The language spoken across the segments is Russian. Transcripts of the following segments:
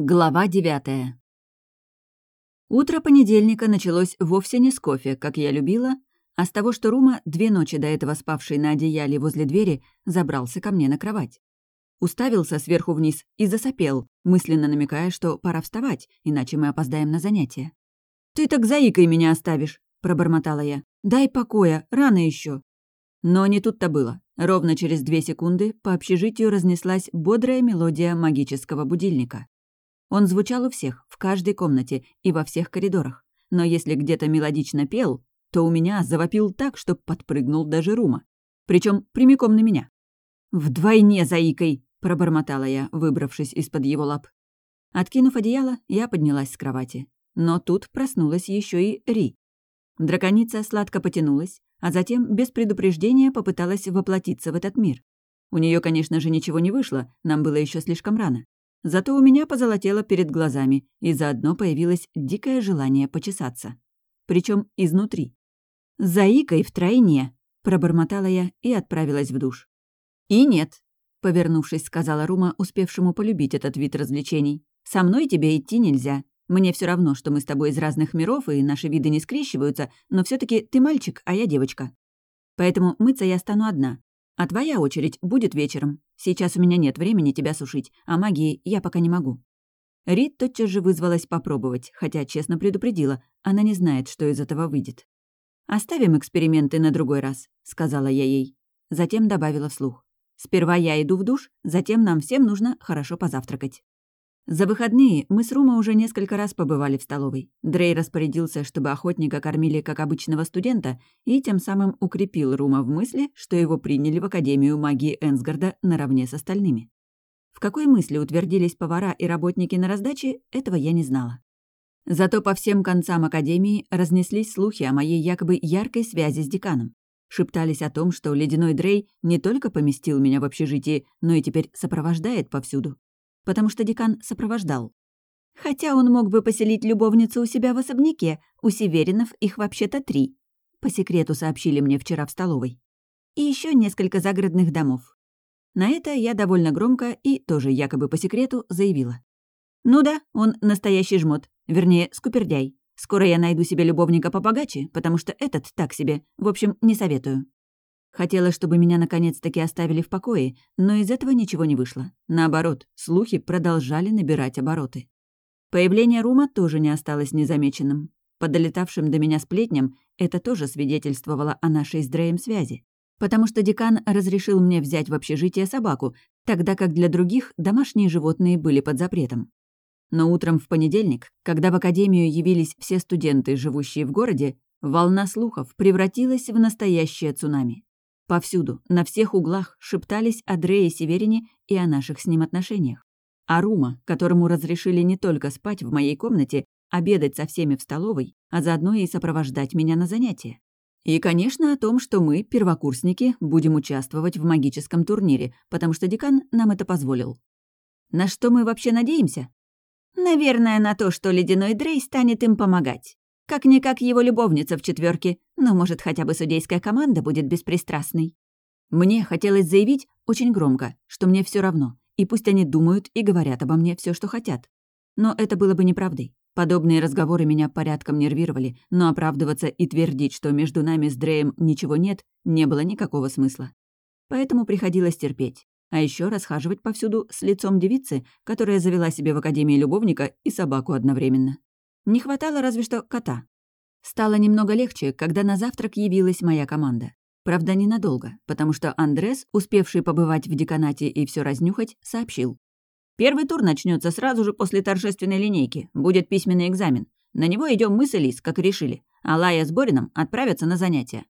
Глава девятая. Утро понедельника началось вовсе не с кофе, как я любила, а с того, что Рума, две ночи до этого спавший на одеяле возле двери, забрался ко мне на кровать. Уставился сверху вниз и засопел, мысленно намекая, что пора вставать, иначе мы опоздаем на занятия. «Ты так заикой меня оставишь», — пробормотала я. «Дай покоя, рано еще. Но не тут-то было. Ровно через две секунды по общежитию разнеслась бодрая мелодия магического будильника. Он звучал у всех, в каждой комнате и во всех коридорах. Но если где-то мелодично пел, то у меня завопил так, что подпрыгнул даже Рума. Причем прямиком на меня. «Вдвойне заикой!» — пробормотала я, выбравшись из-под его лап. Откинув одеяло, я поднялась с кровати. Но тут проснулась еще и Ри. Драконица сладко потянулась, а затем без предупреждения попыталась воплотиться в этот мир. У нее, конечно же, ничего не вышло, нам было еще слишком рано. Зато у меня позолотело перед глазами, и заодно появилось дикое желание почесаться. Причем изнутри. «Заикой втройне», — пробормотала я и отправилась в душ. «И нет», — повернувшись, сказала Рума, успевшему полюбить этот вид развлечений. «Со мной тебе идти нельзя. Мне все равно, что мы с тобой из разных миров, и наши виды не скрещиваются, но все таки ты мальчик, а я девочка. Поэтому мыться я стану одна. А твоя очередь будет вечером. Сейчас у меня нет времени тебя сушить, а магии я пока не могу». Рид тотчас же вызвалась попробовать, хотя честно предупредила, она не знает, что из этого выйдет. «Оставим эксперименты на другой раз», — сказала я ей. Затем добавила вслух. «Сперва я иду в душ, затем нам всем нужно хорошо позавтракать». За выходные мы с Рума уже несколько раз побывали в столовой. Дрей распорядился, чтобы охотника кормили как обычного студента, и тем самым укрепил Рума в мысли, что его приняли в Академию магии Энсгарда наравне с остальными. В какой мысли утвердились повара и работники на раздаче, этого я не знала. Зато по всем концам Академии разнеслись слухи о моей якобы яркой связи с деканом. Шептались о том, что ледяной Дрей не только поместил меня в общежитие, но и теперь сопровождает повсюду потому что декан сопровождал. Хотя он мог бы поселить любовницу у себя в особняке, у Северинов их вообще-то три. По секрету сообщили мне вчера в столовой. И еще несколько загородных домов. На это я довольно громко и, тоже якобы по секрету, заявила. «Ну да, он настоящий жмот, вернее, скупердяй. Скоро я найду себе любовника побогаче, потому что этот так себе. В общем, не советую». Хотела, чтобы меня наконец-таки оставили в покое, но из этого ничего не вышло. Наоборот, слухи продолжали набирать обороты. Появление Рума тоже не осталось незамеченным. По долетавшим до меня сплетням это тоже свидетельствовало о нашей с Дреем связи. Потому что декан разрешил мне взять в общежитие собаку, тогда как для других домашние животные были под запретом. Но утром в понедельник, когда в академию явились все студенты, живущие в городе, волна слухов превратилась в настоящее цунами. Повсюду, на всех углах шептались о Дрее Северине и о наших с ним отношениях. А Рума, которому разрешили не только спать в моей комнате, обедать со всеми в столовой, а заодно и сопровождать меня на занятия. И, конечно, о том, что мы, первокурсники, будем участвовать в магическом турнире, потому что декан нам это позволил. На что мы вообще надеемся? Наверное, на то, что ледяной Дрей станет им помогать. Как-никак его любовница в четверке, но, может, хотя бы судейская команда будет беспристрастной. Мне хотелось заявить очень громко, что мне все равно, и пусть они думают и говорят обо мне все, что хотят. Но это было бы неправдой. Подобные разговоры меня порядком нервировали, но оправдываться и твердить, что между нами с Дреем ничего нет, не было никакого смысла. Поэтому приходилось терпеть. А еще расхаживать повсюду с лицом девицы, которая завела себе в Академии любовника и собаку одновременно. Не хватало разве что кота. Стало немного легче, когда на завтрак явилась моя команда. Правда, ненадолго, потому что Андрес, успевший побывать в деканате и все разнюхать, сообщил. «Первый тур начнется сразу же после торжественной линейки. Будет письменный экзамен. На него идем мы с Элис, как решили. А Лая с Борином отправятся на занятия».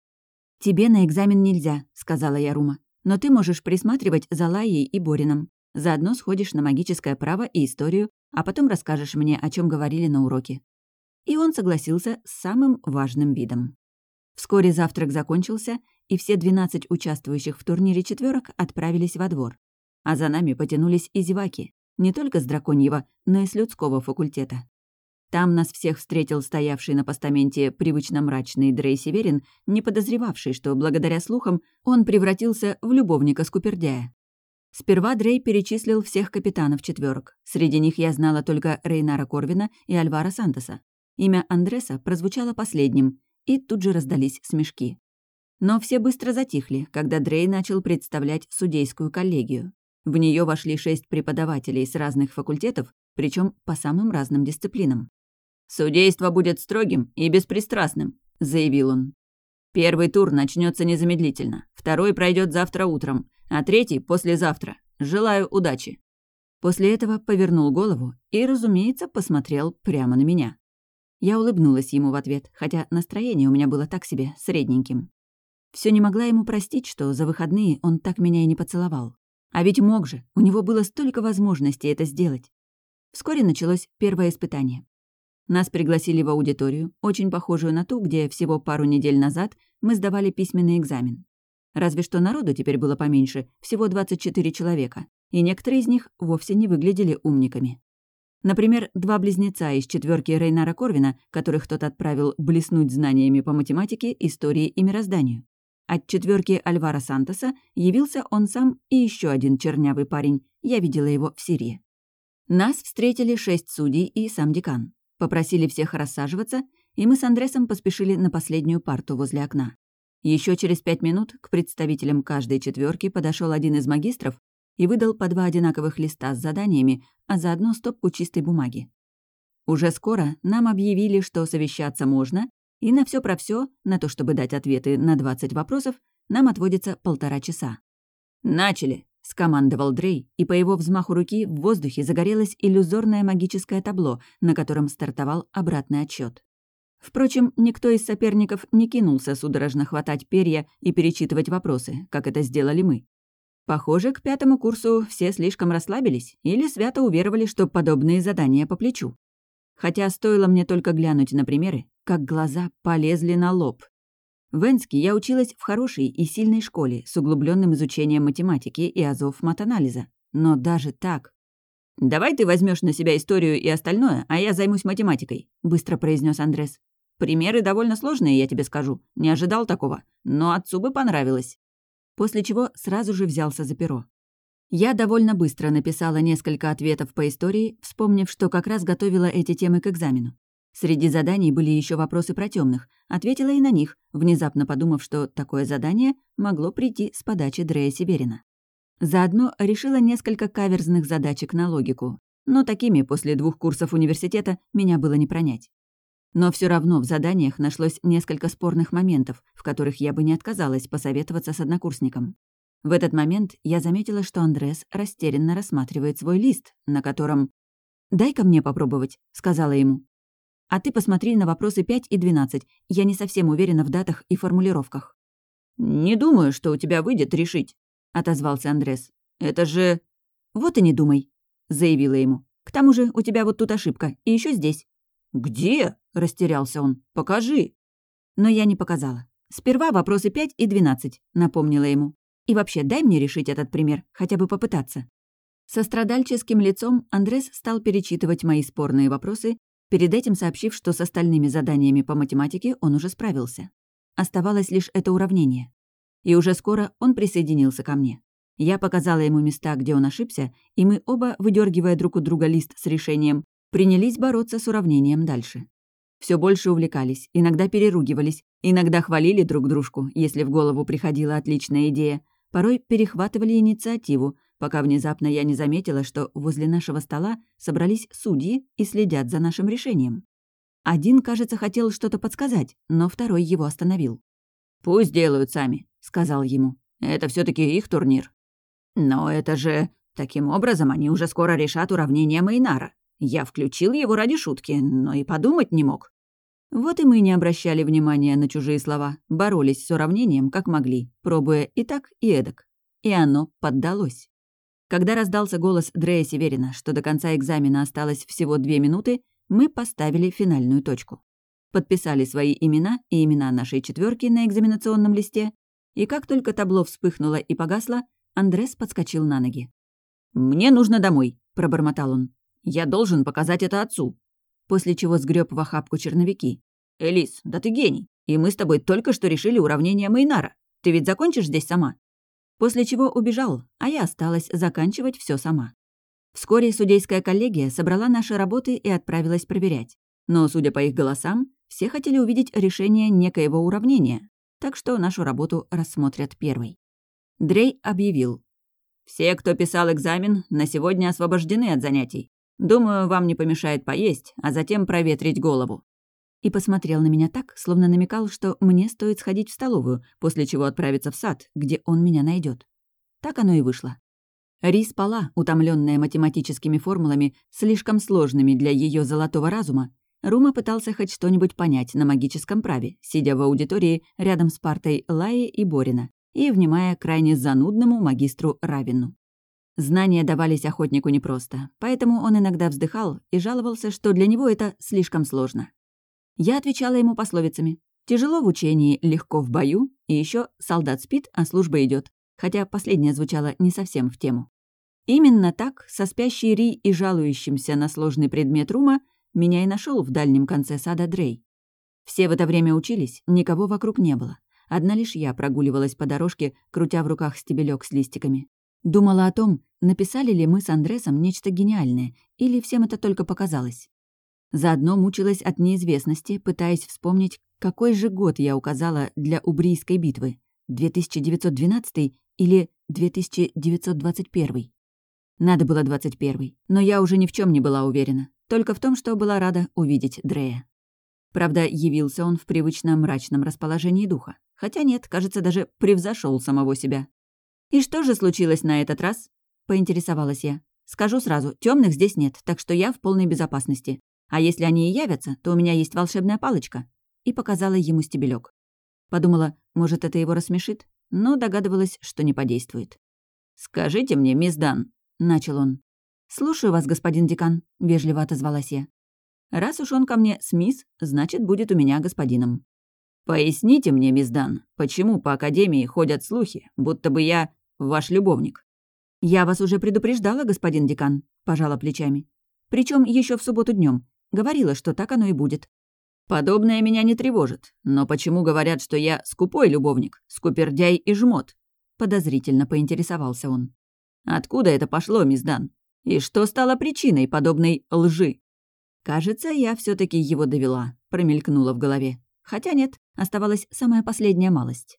«Тебе на экзамен нельзя», — сказала я Рума. «Но ты можешь присматривать за Лаей и Борином. Заодно сходишь на магическое право и историю, а потом расскажешь мне, о чем говорили на уроке». И он согласился с самым важным видом. Вскоре завтрак закончился, и все 12 участвующих в турнире четверок отправились во двор. А за нами потянулись и зеваки, не только с драконьего, но и с людского факультета. Там нас всех встретил стоявший на постаменте привычно мрачный Дрей Северин, не подозревавший, что благодаря слухам он превратился в любовника Скупердяя. Сперва Дрей перечислил всех капитанов четверок. Среди них я знала только Рейнара Корвина и Альвара Сантоса. Имя Андреса прозвучало последним, и тут же раздались смешки. Но все быстро затихли, когда Дрей начал представлять судейскую коллегию. В нее вошли шесть преподавателей с разных факультетов, причем по самым разным дисциплинам. «Судейство будет строгим и беспристрастным», — заявил он. «Первый тур начнется незамедлительно, второй пройдет завтра утром, а третий — послезавтра. Желаю удачи». После этого повернул голову и, разумеется, посмотрел прямо на меня. Я улыбнулась ему в ответ, хотя настроение у меня было так себе, средненьким. Все не могла ему простить, что за выходные он так меня и не поцеловал. А ведь мог же, у него было столько возможностей это сделать. Вскоре началось первое испытание. Нас пригласили в аудиторию, очень похожую на ту, где всего пару недель назад мы сдавали письменный экзамен. Разве что народу теперь было поменьше, всего 24 человека, и некоторые из них вовсе не выглядели умниками. Например, два близнеца из четверки Рейнара Корвина, которых тот отправил блеснуть знаниями по математике, истории и мирозданию. От четверки Альвара Сантоса явился он сам и еще один чернявый парень. Я видела его в Сирии. Нас встретили шесть судей и сам декан. Попросили всех рассаживаться, и мы с Андресом поспешили на последнюю парту возле окна. Еще через пять минут к представителям каждой четверки подошел один из магистров и выдал по два одинаковых листа с заданиями, а заодно стопку чистой бумаги. Уже скоро нам объявили, что совещаться можно, и на все про все, на то, чтобы дать ответы на 20 вопросов, нам отводится полтора часа. «Начали!» — скомандовал Дрей, и по его взмаху руки в воздухе загорелось иллюзорное магическое табло, на котором стартовал обратный отчет. Впрочем, никто из соперников не кинулся судорожно хватать перья и перечитывать вопросы, как это сделали мы. Похоже, к пятому курсу все слишком расслабились или свято уверовали, что подобные задания по плечу. Хотя стоило мне только глянуть на примеры, как глаза полезли на лоб. В Энске я училась в хорошей и сильной школе с углубленным изучением математики и азов матанализа. Но даже так... «Давай ты возьмешь на себя историю и остальное, а я займусь математикой», — быстро произнес Андрес. «Примеры довольно сложные, я тебе скажу. Не ожидал такого. Но отцу бы понравилось». После чего сразу же взялся за перо. Я довольно быстро написала несколько ответов по истории, вспомнив, что как раз готовила эти темы к экзамену. Среди заданий были еще вопросы про темных. Ответила и на них, внезапно подумав, что такое задание могло прийти с подачи Дрея Северина. Заодно решила несколько каверзных задачек на логику. Но такими после двух курсов университета меня было не пронять. Но все равно в заданиях нашлось несколько спорных моментов, в которых я бы не отказалась посоветоваться с однокурсником. В этот момент я заметила, что Андрес растерянно рассматривает свой лист, на котором «Дай-ка мне попробовать», — сказала ему. А ты посмотри на вопросы 5 и 12. Я не совсем уверена в датах и формулировках». «Не думаю, что у тебя выйдет решить», — отозвался Андрес. «Это же...» «Вот и не думай», — заявила ему. «К тому же у тебя вот тут ошибка, и еще здесь». «Где?» — растерялся он. «Покажи». Но я не показала. «Сперва вопросы 5 и 12», — напомнила ему. «И вообще, дай мне решить этот пример, хотя бы попытаться». Со страдальческим лицом Андрес стал перечитывать мои спорные вопросы перед этим сообщив, что с остальными заданиями по математике он уже справился. Оставалось лишь это уравнение. И уже скоро он присоединился ко мне. Я показала ему места, где он ошибся, и мы оба, выдергивая друг у друга лист с решением, принялись бороться с уравнением дальше. Все больше увлекались, иногда переругивались, иногда хвалили друг дружку, если в голову приходила отличная идея, порой перехватывали инициативу, пока внезапно я не заметила, что возле нашего стола собрались судьи и следят за нашим решением. Один, кажется, хотел что-то подсказать, но второй его остановил. «Пусть делают сами», — сказал ему. «Это все таки их турнир». «Но это же... Таким образом, они уже скоро решат уравнение Мейнара. Я включил его ради шутки, но и подумать не мог». Вот и мы не обращали внимания на чужие слова, боролись с уравнением, как могли, пробуя и так, и эдак. И оно поддалось. Когда раздался голос Дрея Северина, что до конца экзамена осталось всего две минуты, мы поставили финальную точку. Подписали свои имена и имена нашей четверки на экзаменационном листе, и как только табло вспыхнуло и погасло, Андрес подскочил на ноги. «Мне нужно домой», — пробормотал он. «Я должен показать это отцу». После чего сгреб в охапку черновики. «Элис, да ты гений. И мы с тобой только что решили уравнение Мейнара. Ты ведь закончишь здесь сама?» после чего убежал, а я осталась заканчивать все сама. Вскоре судейская коллегия собрала наши работы и отправилась проверять. Но, судя по их голосам, все хотели увидеть решение некоего уравнения, так что нашу работу рассмотрят первой. Дрей объявил. «Все, кто писал экзамен, на сегодня освобождены от занятий. Думаю, вам не помешает поесть, а затем проветрить голову». И посмотрел на меня так, словно намекал, что мне стоит сходить в столовую, после чего отправиться в сад, где он меня найдет. Так оно и вышло. Ри спала, утомленная математическими формулами, слишком сложными для ее золотого разума. Рума пытался хоть что-нибудь понять на магическом праве, сидя в аудитории рядом с партой Лаи и Борина и внимая крайне занудному магистру Равину. Знания давались охотнику непросто, поэтому он иногда вздыхал и жаловался, что для него это слишком сложно. Я отвечала ему пословицами. «Тяжело в учении, легко в бою», и еще «солдат спит, а служба идет хотя последнее звучало не совсем в тему. Именно так, со спящей Ри и жалующимся на сложный предмет Рума, меня и нашел в дальнем конце сада Дрей. Все в это время учились, никого вокруг не было. Одна лишь я прогуливалась по дорожке, крутя в руках стебелек с листиками. Думала о том, написали ли мы с Андресом нечто гениальное, или всем это только показалось. Заодно мучилась от неизвестности, пытаясь вспомнить, какой же год я указала для Убрийской битвы. 2912 или 2921? Надо было 21 но я уже ни в чем не была уверена. Только в том, что была рада увидеть Дрея. Правда, явился он в привычном мрачном расположении духа. Хотя нет, кажется, даже превзошел самого себя. «И что же случилось на этот раз?» — поинтересовалась я. «Скажу сразу, темных здесь нет, так что я в полной безопасности. А если они и явятся, то у меня есть волшебная палочка». И показала ему стебелек. Подумала, может, это его рассмешит, но догадывалась, что не подействует. «Скажите мне, мисс Дан», — начал он. «Слушаю вас, господин декан», — вежливо отозвалась я. «Раз уж он ко мне с мисс, значит, будет у меня господином». «Поясните мне, мисс Дан, почему по Академии ходят слухи, будто бы я ваш любовник?» «Я вас уже предупреждала, господин декан», — пожала плечами. Причем еще в субботу днем. Говорила, что так оно и будет. Подобное меня не тревожит. Но почему говорят, что я скупой любовник, скупердяй и жмот? Подозрительно поинтересовался он. Откуда это пошло, мисс Дан? И что стало причиной подобной лжи? Кажется, я все таки его довела, промелькнула в голове. Хотя нет, оставалась самая последняя малость.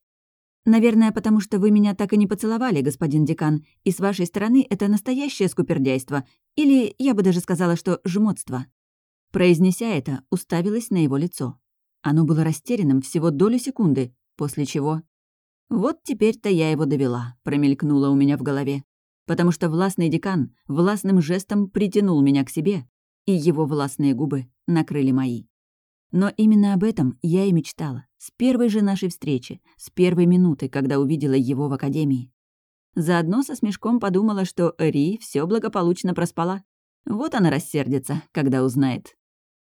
Наверное, потому что вы меня так и не поцеловали, господин декан, и с вашей стороны это настоящее скупердяйство, или, я бы даже сказала, что жмотство. Произнеся это, уставилась на его лицо. Оно было растерянным всего долю секунды, после чего... «Вот теперь-то я его довела», — промелькнуло у меня в голове. Потому что властный декан властным жестом притянул меня к себе, и его властные губы накрыли мои. Но именно об этом я и мечтала. С первой же нашей встречи, с первой минуты, когда увидела его в академии. Заодно со смешком подумала, что Ри все благополучно проспала. Вот она рассердится, когда узнает.